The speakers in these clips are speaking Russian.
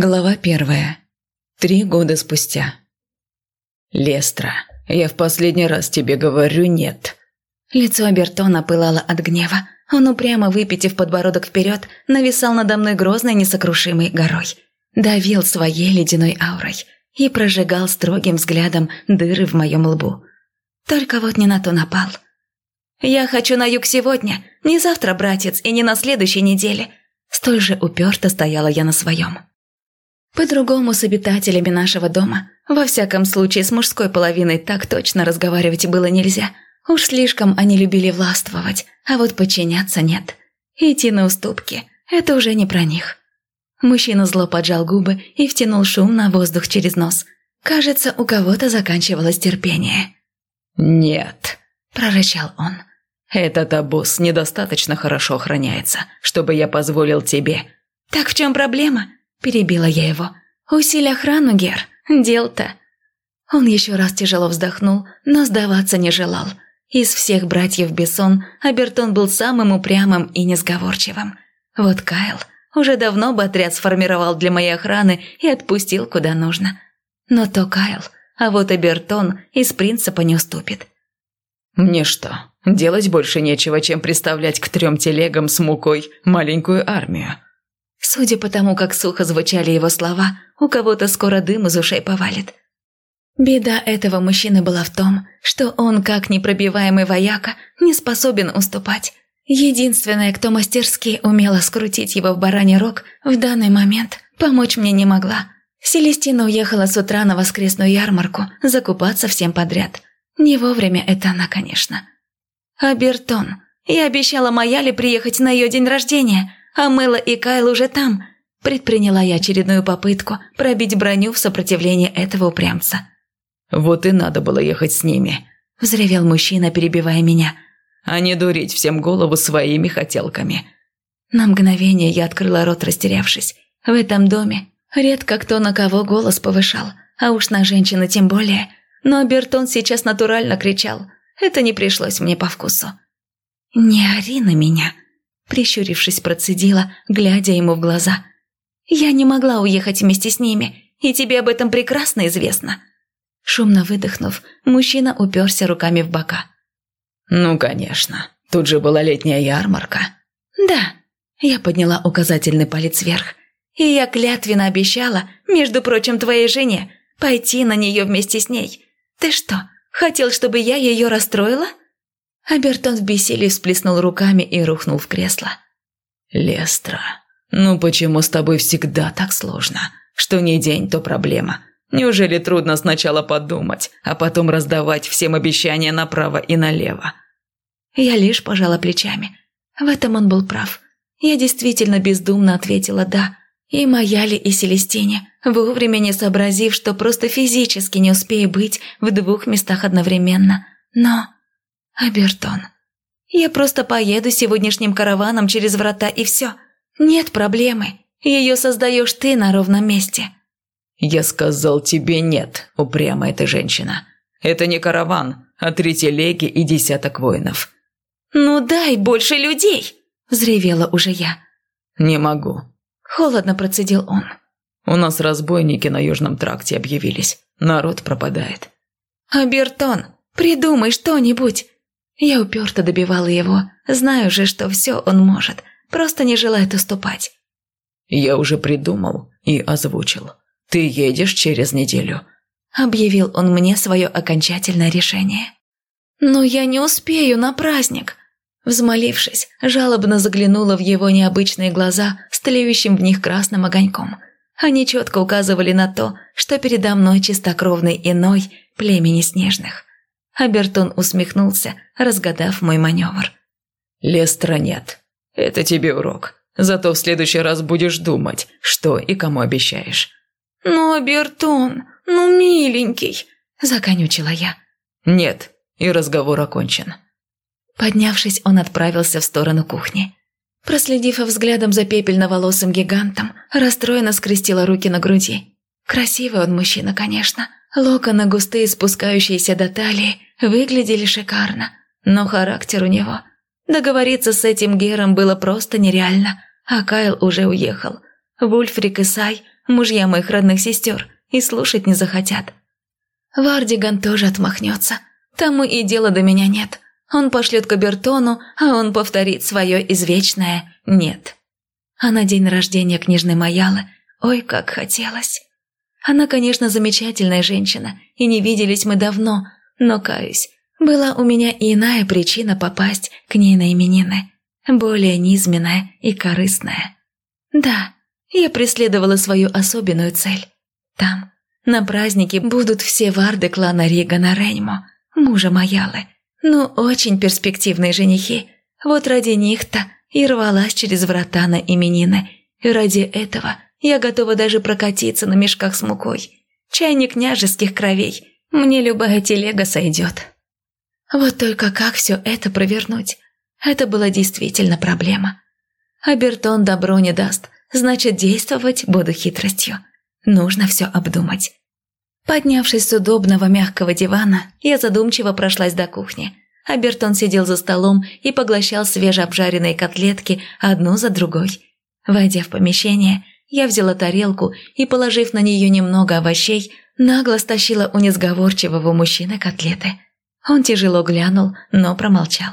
Глава первая. Три года спустя. «Лестра, я в последний раз тебе говорю нет». Лицо Абертона пылало от гнева. Он упрямо выпитив подбородок вперед, нависал надо мной грозной несокрушимой горой. Давил своей ледяной аурой и прожигал строгим взглядом дыры в моем лбу. Только вот не на то напал. «Я хочу на юг сегодня, не завтра, братец, и не на следующей неделе». Столь же уперто стояла я на своем. По-другому с обитателями нашего дома, во всяком случае с мужской половиной так точно разговаривать было нельзя. Уж слишком они любили властвовать, а вот подчиняться нет. Идти на уступки – это уже не про них. Мужчина зло поджал губы и втянул шум на воздух через нос. Кажется, у кого-то заканчивалось терпение. «Нет», – прорычал он. «Этот обоз недостаточно хорошо охраняется, чтобы я позволил тебе». «Так в чем проблема?» Перебила я его. «Усиль охрану, Гер. Дел-то». Он еще раз тяжело вздохнул, но сдаваться не желал. Из всех братьев Бессон Абертон был самым упрямым и несговорчивым. Вот Кайл уже давно бы отряд сформировал для моей охраны и отпустил куда нужно. Но то Кайл, а вот Абертон из принципа не уступит. «Мне что, делать больше нечего, чем представлять к трем телегам с мукой маленькую армию?» Судя по тому, как сухо звучали его слова, у кого-то скоро дым из ушей повалит. Беда этого мужчины была в том, что он, как непробиваемый вояка, не способен уступать. Единственная, кто мастерски умела скрутить его в бараний рог, в данный момент помочь мне не могла. Селестина уехала с утра на воскресную ярмарку закупаться всем подряд. Не вовремя это она, конечно. А Бертон, я обещала Майяле приехать на ее день рождения – а Мэла и Кайл уже там. Предприняла я очередную попытку пробить броню в сопротивлении этого упрямца. «Вот и надо было ехать с ними», – взревел мужчина, перебивая меня. «А не дурить всем голову своими хотелками». На мгновение я открыла рот, растерявшись. В этом доме редко кто на кого голос повышал, а уж на женщину тем более. Но Бертон сейчас натурально кричал. Это не пришлось мне по вкусу. «Не ори на меня», Прищурившись, процедила, глядя ему в глаза. «Я не могла уехать вместе с ними, и тебе об этом прекрасно известно». Шумно выдохнув, мужчина уперся руками в бока. «Ну, конечно. Тут же была летняя ярмарка». «Да». Я подняла указательный палец вверх. «И я клятвенно обещала, между прочим, твоей жене, пойти на нее вместе с ней. Ты что, хотел, чтобы я ее расстроила?» Абертон в бессилии всплеснул руками и рухнул в кресло. «Лестра, ну почему с тобой всегда так сложно? Что не день, то проблема. Неужели трудно сначала подумать, а потом раздавать всем обещания направо и налево?» Я лишь пожала плечами. В этом он был прав. Я действительно бездумно ответила «да». И Маяли, и Селестине, вовремя не сообразив, что просто физически не успею быть в двух местах одновременно. Но «Абертон, я просто поеду сегодняшним караваном через врата и все. Нет проблемы. Ее создаешь ты на ровном месте». «Я сказал тебе нет, упрямая ты женщина. Это не караван, а три телеги и десяток воинов». «Ну дай больше людей!» – взревела уже я. «Не могу». Холодно процедил он. «У нас разбойники на Южном тракте объявились. Народ пропадает». «Абертон, придумай что-нибудь. Я уперто добивала его, знаю же, что все он может, просто не желает уступать. «Я уже придумал и озвучил. Ты едешь через неделю», – объявил он мне свое окончательное решение. «Но я не успею на праздник», Взмолившись, жалобно заглянула в его необычные глаза с тлеющим в них красным огоньком. Они четко указывали на то, что передо мной чистокровный иной племени снежных. Абертон усмехнулся, разгадав мой маневр. «Лестра нет. Это тебе урок. Зато в следующий раз будешь думать, что и кому обещаешь». «Ну, Абертон, ну, миленький», – законючила я. «Нет, и разговор окончен». Поднявшись, он отправился в сторону кухни. Проследив взглядом за пепельноволосым гигантом, расстроенно скрестила руки на груди. Красивый он мужчина, конечно. Локоны густые, спускающиеся до талии, выглядели шикарно, но характер у него. Договориться с этим Гером было просто нереально, а Кайл уже уехал. Вульфрик и Сай мужья моих родных сестер, и слушать не захотят. Вардиган тоже отмахнется. Тому и дела до меня нет. Он пошлет к Абертону, а он повторит свое извечное «нет». А на день рождения княжны Маялы, ой, как хотелось. Она, конечно, замечательная женщина, и не виделись мы давно, но, каюсь, была у меня и иная причина попасть к ней на именины, более низменная и корыстная. Да, я преследовала свою особенную цель. Там, на празднике, будут все варды клана Ригана Рейнмо, мужа Маялы, ну, очень перспективные женихи. Вот ради них-то и рвалась через врата на именины. И ради этого я готова даже прокатиться на мешках с мукой. Чайник княжеских кровей. Мне любая телега сойдет. Вот только как все это провернуть? Это была действительно проблема. Абертон добро не даст, значит, действовать буду хитростью. Нужно все обдумать. Поднявшись с удобного мягкого дивана, я задумчиво прошлась до кухни – Абертон сидел за столом и поглощал свежеобжаренные котлетки одну за другой. Войдя в помещение, я взяла тарелку и, положив на нее немного овощей, нагло стащила у несговорчивого мужчины котлеты. Он тяжело глянул, но промолчал.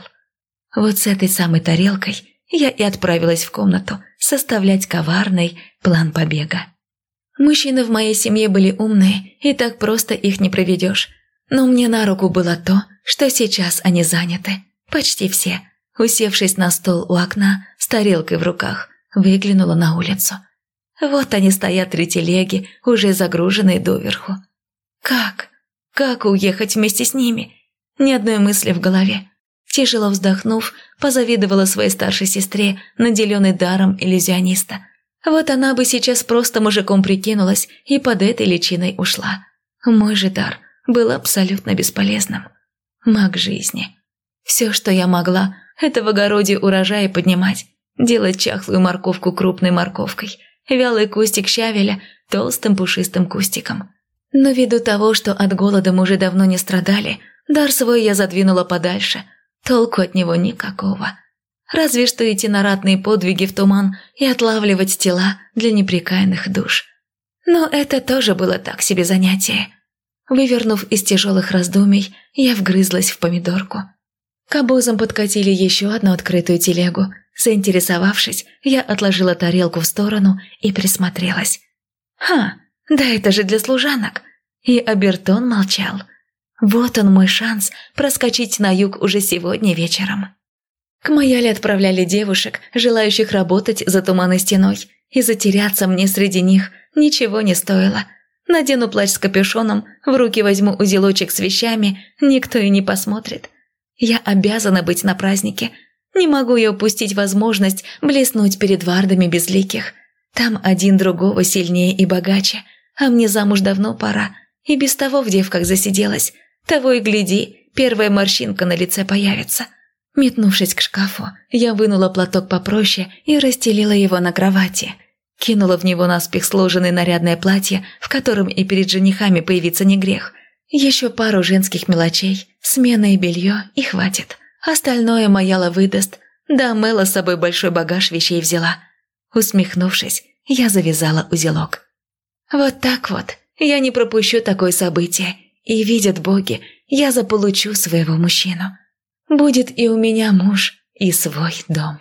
Вот с этой самой тарелкой я и отправилась в комнату составлять коварный план побега. Мужчины в моей семье были умные, и так просто их не проведешь. Но мне на руку было то, что сейчас они заняты. Почти все. Усевшись на стол у окна с тарелкой в руках, выглянула на улицу. Вот они стоят три телеги, уже загруженные доверху. Как? Как уехать вместе с ними? Ни одной мысли в голове. Тяжело вздохнув, позавидовала своей старшей сестре, наделенной даром иллюзиониста. Вот она бы сейчас просто мужиком прикинулась и под этой личиной ушла. Мой же дар был абсолютно бесполезным. Маг жизни. Все, что я могла, это в огороде урожаи поднимать, делать чахлую морковку крупной морковкой, вялый кустик щавеля толстым пушистым кустиком. Но ввиду того, что от голода мы уже давно не страдали, дар свой я задвинула подальше, толку от него никакого. Разве что идти на ратные подвиги в туман и отлавливать тела для непрекаянных душ. Но это тоже было так себе занятие. Вывернув из тяжелых раздумий, я вгрызлась в помидорку. К обозам подкатили еще одну открытую телегу. Заинтересовавшись, я отложила тарелку в сторону и присмотрелась. «Ха, да это же для служанок!» И Абертон молчал. Вот он мой шанс проскочить на юг уже сегодня вечером. К Маяле отправляли девушек, желающих работать за туманной стеной, и затеряться мне среди них ничего не стоило – Надену плащ с капюшоном, в руки возьму узелочек с вещами, никто и не посмотрит. Я обязана быть на празднике. Не могу я упустить возможность блеснуть перед вардами безликих. Там один другого сильнее и богаче, а мне замуж давно пора. И без того в девках засиделась. Того и гляди, первая морщинка на лице появится. Метнувшись к шкафу, я вынула платок попроще и расстелила его на кровати – Кинула в него наспех сложенное нарядное платье, в котором и перед женихами появиться не грех. Еще пару женских мелочей, смена и белье, и хватит. Остальное Маяла выдаст. Да, Мэла с собой большой багаж вещей взяла. Усмехнувшись, я завязала узелок. Вот так вот, я не пропущу такое событие. И видят боги, я заполучу своего мужчину. Будет и у меня муж, и свой дом.